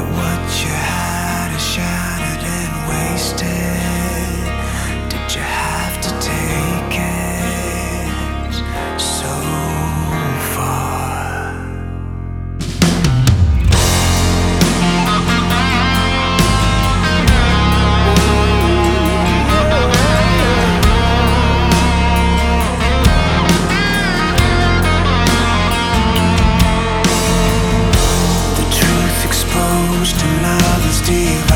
what close to love is deep.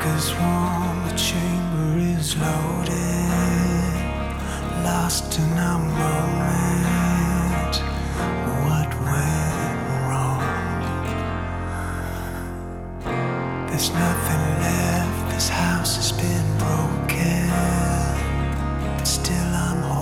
Daggers warm, the chamber is loaded. Lost in a moment, what went wrong? There's nothing left, this house has been broken. But still, I'm home.